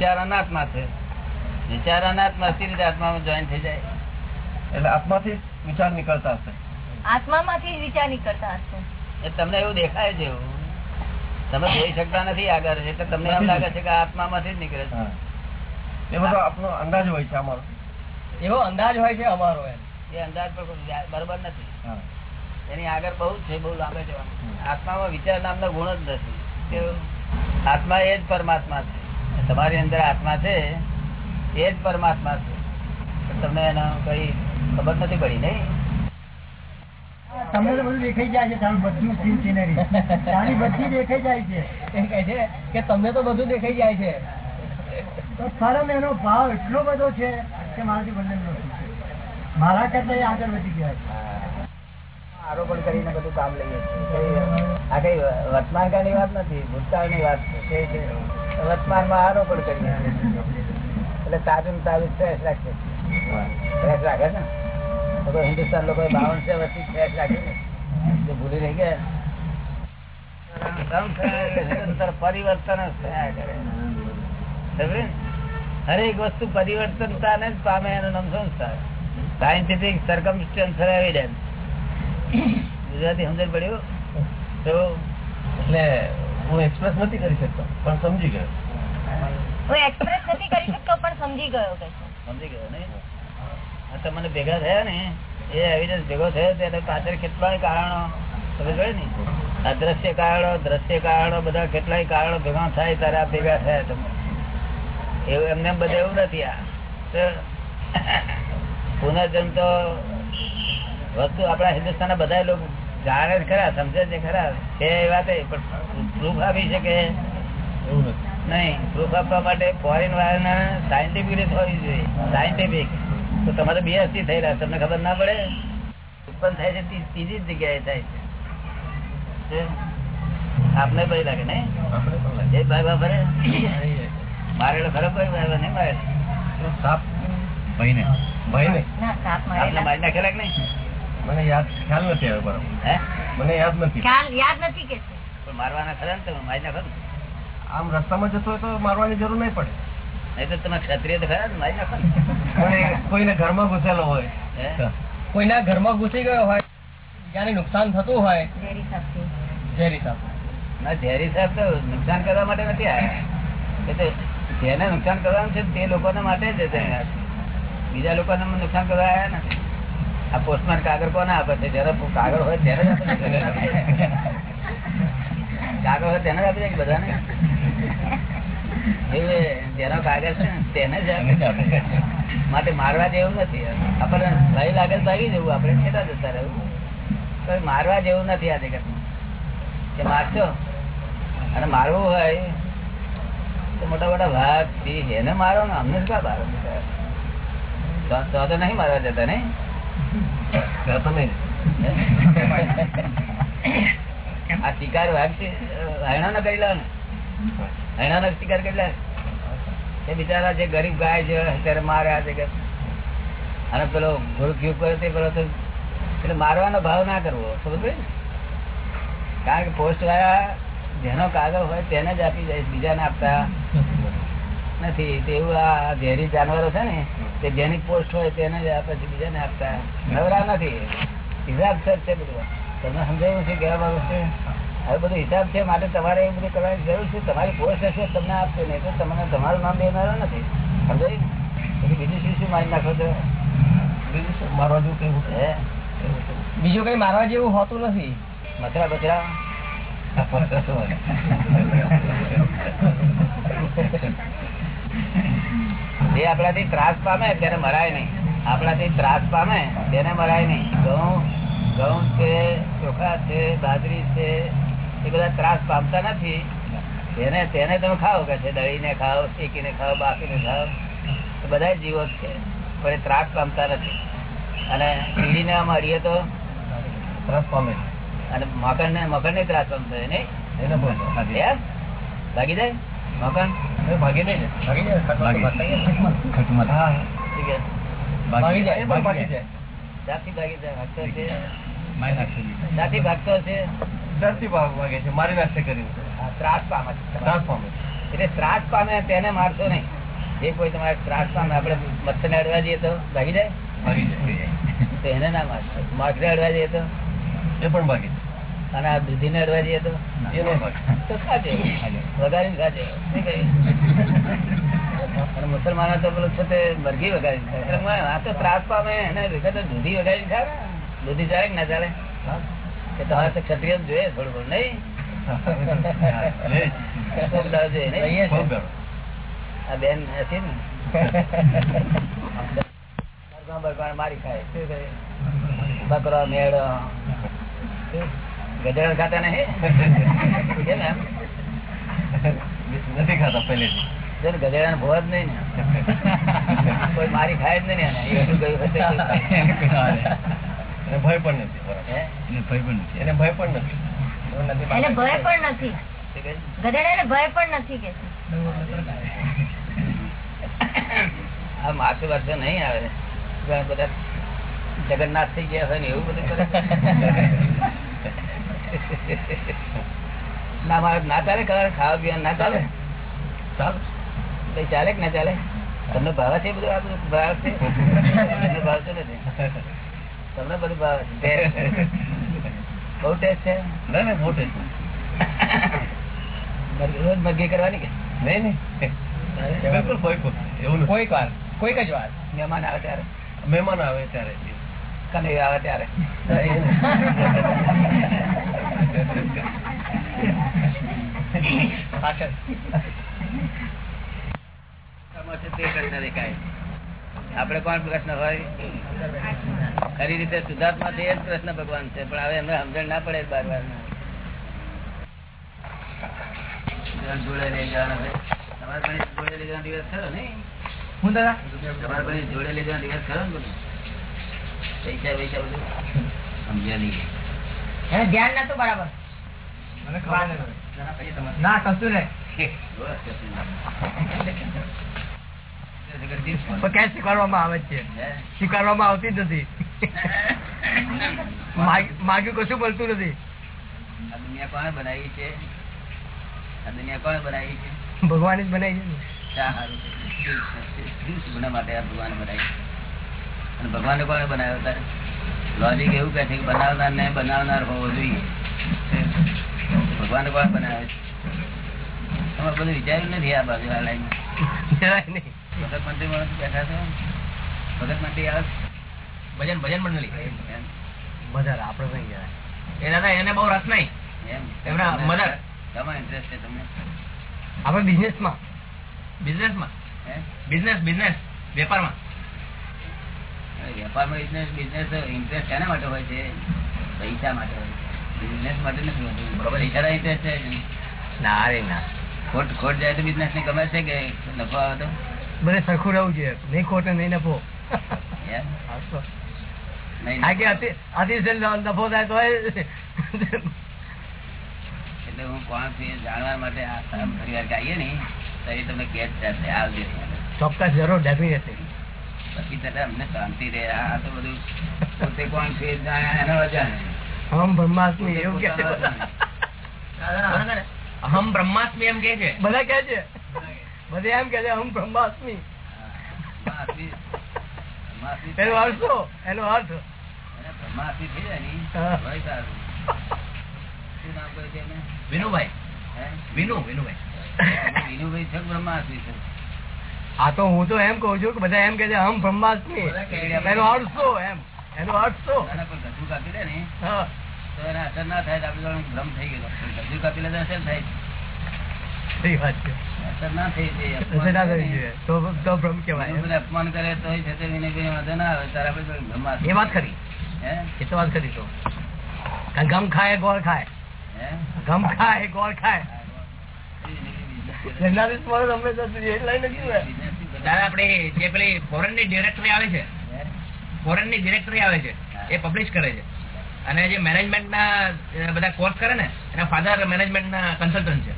વિચાર અનાત્મા છે. વિચાર અનાત્મા સી રીતે આત્મામાં જોઈન થઈ જાય? એટલે આત્માથી વિચાર નીકળતા હશે. આત્મામાંથી વિચાર નીકળતા હશે. એ તમને એવું દેખાય છે એવું. તમે જોઈ શકતા નથી આગળ એટલે તમને એમ લાગે છે કે આત્મામાંથી જ નીકળે છે. એ બધો આપનો અંદાજ હોય છે અમારો. એવો અંદાજ હોય છે અમારો એમ. એ અંદાજ પર બરોબર નથી. એની આગળ બહુ જ છે બહુ લાંબે જવાનું. આત્મામાં વિચાર નામનો ગુણ જ નથી. કે આત્મા એ જ પરમાત્મા છે. તમારી અંદર આત્મા છે એ જ પરમાત્મા છે. તમને એનો કઈ ખબર નથી પડી નહીં? તમને તો બધું દેખાઈ જાય છે તારું બધું સીન સિનરી તારી બધી દેખાઈ જાય છે. એ કહે છે કે તમને તો બધું દેખાઈ જાય છે. તો પરમ એનો ભાવ એટલો બધો છે કે મારાથી બંને મારા કરતા એ આગળ વધી ગયા છે. આરોપણ કરીને બધું કામ લઈએ છીએ. આ કઈ વર્તમાન કાળની વાત નથી ભૂતકાળની વાત કે છે. વર્તમાનમાં આરોપણ કરીએ. એટલે તાજું તાજું ફ્રેશ રાખીએ ફ્રેશ રાખે ને? તો હિન્દુસ્તાન લોકો બાવન છે વર્ષથી ફ્રેશ રાખી ને? ભૂલી રહી ગયા. પરિવર્તન જ થયા કરે. ને? હરેક વસ્તુ પરિવર્તનતાને જ પામે એનું નામ એવિડન્સ ગુજરાતી સમજણ પડ્યું? તો, એટલે હું એક્સપ્રેસ નથી કરી શકતો પણ સમજી ગયો. હું એક્સપ્રેસ નથી કરી શકતો પણ સમજી ગયો સમજી ગયો ને? તમને ભેગા થયા ને એ એવિડન્સ ભેગો થયો પાછળ કેટલાય કારણો તમે જોયે ને? અદ્રશ્ય કારણો દ્રશ્ય કારણો બધા કેટલાય કારણો ભેગા થાય ત્યારે આ ભેગા થયા તમે. એવું એમને બધે એવું નથી આ. પુનર્જન્મ તો વસ્તુ આપણા હિન્દુસ્તાન બધા લોકો જાણે જ ખરા સમજે છે ખરા. છે એ વાત પણ પ્રૂફ આપી શકે? નહીં પ્રૂફ આપવા માટે ફોરેન વાળાના સાયન્ટિફિક રીત હોવી જોઈએ. સાયન્ટિફિક તો તમારે બીએસસી થયેલા તમને ખબર ના પડે? ઉત્પન્ન થાય છે ત્રીજી જગ્યાએ થાય છે? આપને ભાઈ લાગે ને. એ ભાઈ બાબરે મારે તો ખરો ભાઈ ભાઈ નહીં મારે સાપ. ભાઈ ને ભાઈ ને આપને મારી નાખેલા કે નહીં? મને યાદ ખ્યાલ નથી આવ્યો બરાબર હે? મને યાદ નથી. ખ્યાલ યાદ નથી કે મારવાના ખરા ને તમે? મારી નાખો આમ રસ્તામાં જતો હોય તો મારવાની જરૂર નહીં પડે. નહીં તો તમે ક્ષત્રિય તો ખરા ને મારી નાખો ને. કોઈને ઘરમાં ઘૂસેલો હોય. કોઈના ઘરમાં ઘૂસી ગયો હોય જ્યાં નુકસાન થતું હોય ઝેરી. સાપ ના ઝેરી સાહેબ તો નુકસાન કરવા માટે નથી આવ્યા એટલે જેને નુકસાન કરવાનું છે તે લોકોને માટે જ બીજા લોકોને નુકસાન કરવા આવ્યા નથી. આ પોસ્ટમેન કાગળ કોને આપે છે? જયારે કાગળ હોય ત્યારે જ કાગળ હોય તેને જ આપી દે બધાને? એવું જેનો કાગળ છે તેને જ આપે માટે મારવા જેવું નથી. આપણને ભય લાગે ભાગી જવું, આપણે છેટા જતા રહેવું. કોઈ મારવા જેવું નથી આ જગતમાં. કે મારશો? અને મારવું હોય તો મોટા મોટા ભાગ એને મારો ને અમને શું કા મારો તો નહીં મારવા જતા, નહીં? ત્યાં નહીં. આ શિકાર વાઘ છે હૈણા નો કરેલા ને. હૈણા શિકાર કરેલા એ બિચારા જે ગરીબ ગાય છે અત્યારે માર્યા છે અને પેલો ગુરુ કરે તે પેલો એટલે મારવાનો ભાવ ના કરવો સમજ કારણ કે પોસ્ટ વાળા જેનો કાગળ હોય તેને જ આપી જાય બીજાને આપતા નથી. તેવું આ ઝેરી જાનવરો છે ને તે જેની પોસ્ટ હોય તેને જ આપે છે બીજાને આપતા. નવરા નથી. હિસાબ સર છે બધું. તમને સમજાયું છે કેવા બાબત? છે હવે બધું હિસાબ છે માટે તમારે એ બધું કરવાની જરૂર છે. તમારી પોસ્ટ હશે તમને આપશે નહીં તો તમને તમારું નામ દેનારો નથી. સમજાયું? પછી બીજું શું શું મારી નાખો છો? બીજું શું? મારવા જેવું કેવું છે બીજું કઈ મારવા જેવું હોતું નથી. મથરા બથરા? જે આપણાથી ત્રાસ પામે તેને મરાય નહીં. આપણાથી ત્રાસ પામે તેને મરાય નહીં. ઘઉં ઘઉં છે ચોખા છે બાજરી છે એ બધા ત્રાસ પામતા નથી. તેને તેને તમે ખાઓ કે છે દળીને ખાઓ શેકીને ખાઓ બાફીને ખાઓ એ બધા જીવો છે. પણ એ ત્રાસ પામતા નથી. અને કીડીને આમ અડીએ તો ત્રાસ પામે. અને મકર ને મકર ને ત્રાસ પામતો નહીં? એને બોલ એમ? ભાગી જાય? મકર ભાગી નહીં ને? ભાગી જાય? ભાગી. હા ઠીક છે. ભાગી જાય ભાગી જાય. જાતિ ભાગી જાય જાતિ ભાગતો છે ડરથી ભાગ ભાગે છે મારી નાખશે કરીને. ત્રાસ પામે ત્રાસ પામે એટલે ત્રાસ પામે તેને મારશો નહીં. જે કોઈ તમારે ત્રાસ પામે આપણે મચ્છર ને અડવા જઈએ તો ભાગી જાય? ભાગી જાય. તો એને ના મારશો. માગરે અડવા જઈએ તો? એ પણ ભાગી અને આ દૂધી ને અડવા જઈએ તો તો ખાજે. વગાડીને ખાજે. અને મુસલમાનો તો પેલું છે તે મરઘી વગાડીને ખાય. એટલે મેં આ તો ત્રાસ પામે એને વિગત તો દૂધી વગાડીને ખાય ને દૂધી ચાલે ના ચાલે? કે તમારે તો ક્ષત્રિય જોઈએ થોડું ઘણું નહીં. આ બેન હતી ને. મારી ખાય? બકરો મેળો. ગધેડા ખાતા નહીં? નથી ખાતા પહેલેથી. જો ભો જ નહીં ને. કોઈ મારી ખાય જ નહીં ને ભય પણ નથી ભય પણ નથી. એને ભય પણ નથી. ભય પણ નથી. શું ભય પણ નથી કે આ માથે વર્ષે નહીં આવે. બધા જગન્નાથ થઈ ગયા હોય ને એવું બધું કરે ના મારે ના ચાલે કલર ખાવા પીવા ના ચાલે. ચાલ. ચાલે કે ના ચાલે? તમને ભાવે છે બધું? આ બધું ભાવ છે? તમને ભાવતું નથી તમને બધું ભાવે છે. બહુ ટેસ્ટ છે? ના ના બહુ ટેસ્ટ રોજ મગી કરવાની કે? નહીં નહીં. બિલકુલ બિલકુલ એવું કોઈક વાર. કોઈક જ વાર. મહેમાન આવે ત્યારે. મહેમાન આવે ત્યારે. કને આવે ત્યારે. તે આપણે કોણ પ્રશ્ન હોય? ખરી રીતે સુધાર્થમાં એ જ પ્રશ્ન ભગવાન છે પણ હવે એમને સમજણ ના પડે બાર વાર જોડે લઈ જવાનો તમારે પણ જોડે લઈ જવાનો દિવસ ખરો ને હું દાદા? તમારે પણ જોડે લઈ જવાનો દિવસ ખરો ને પૈસા પૈસા બધું? સમજ્યા નહીં. એને ધ્યાન નતું બરાબર. મને ખબર નથી. ના કશું સ્વીકારવામાં આવે છે. સ્વીકારવામાં આવતી જ નથી. માગ્યું કશું મળતું નથી. આ દુનિયા કોણે બનાવી છે? આ દુનિયા કોણે બનાવી છે? ભગવાન જ બનાવી છે ને. ભગવાન કોને બનાવ્યો તારે? લોજિક એવું કહે છે કે બનાવનાર ને બનાવનાર હોવો જોઈએ. ભગવાન કોણ બનાવે છે? તમારે બધું વિચાર્યું નથી આ બાજુ આ લાઈન ભગત મંત્રી બેઠા છો? ભગત મંત્રી આવે ભજન ભજન મંડળી. મધર આપણે કઈ ગયા એ દાદા એને બહુ રસ નહીં. એમ? એમના મધર તમારો ઇન્ટરેસ્ટ છે તમને? આપણે બિઝનેસમાં. બિઝનેસ બિઝનેસ બિઝનેસ વેપારમાં. વેપારમાં બિઝનેસ બિઝનેસ ઇન્ટરેસ્ટ શેના માટે હોય છે પૈસા માટે હોય છે. બિઝનેસ માટે નથી હોતું. બરોબર પૈસા ઇન્ટરેસ્ટ છે નહીં. ના રે ના. ખોટ ખોટ જાય તો બિઝનેસ ને ગમે છે કે નફો આવે તો? બધે સરખું રહેવું જોઈએ નહીં ખોટે નહીં નફો. નફો. થાય તો એટલે હું કોણ છું જાણવા માટે આ સામ ફરીવાર કે આવીએ ને તો એ તમે કેસ આવજે. ચોક્કસ જરૂર ડેફિનેટલી પછી તને અમને શાંતિ રહે આ તો બધું પોતે કોણ છે એ જાણે એનો અજાણે. હમ બ્રહ્માસ્મી એવું કે છે. બ્રહ્માસ્મી એમ કે છે. બધા કે છે. બધા એમ કે છે હમ બ્રહ્માસ્મી. બ્રહ્માસ્મી- બ્રહ્માસ્મી એનો અર્થ એનો અર્થ? બ્રહ્માસ્મી થઈ જાય ને, સારું. શું નામ કહ્યું છે વિનુભાઈ. હે? વિનુ વિનુભાઈ. વિનુભાઈ છે બ્રહ્માસ્મી છે? આ તો હું તો એમ કઉ છું કે બધા એમ કે છે હમ બ્રહ્માસ્મી. એનો અર્થ શું એમ? એનો અર્થ શું? ગજુ કાપી દે ને. તો એને અસર ના થાય આપણે ભ્રમ થઈ ગયેલો. ગજુ કાપી લે તો અસર થાય. વાત અપમાન કરે તો. એ ખરી. હે? એ તો વાત ખરી તો. ગમ ખાય ગોળ ખાય. ગમ ખાય ગોળ ખાય. જન્નારી સ્મરણ હંમેશા સુધી લઈને જ દાદા, આપણે જે પેલી ફોરેનની ડિરેક્ટરી આવે છે ફોરેનની ડિરેક્ટરી આવે છે, એ પબ્લિશ કરે છે. અને જે મેનેજમેન્ટ ના બધા કોર્સ કરે ને, એના ફાધર મેનેજમેન્ટ ના કન્સલ્ટન્ટ છે.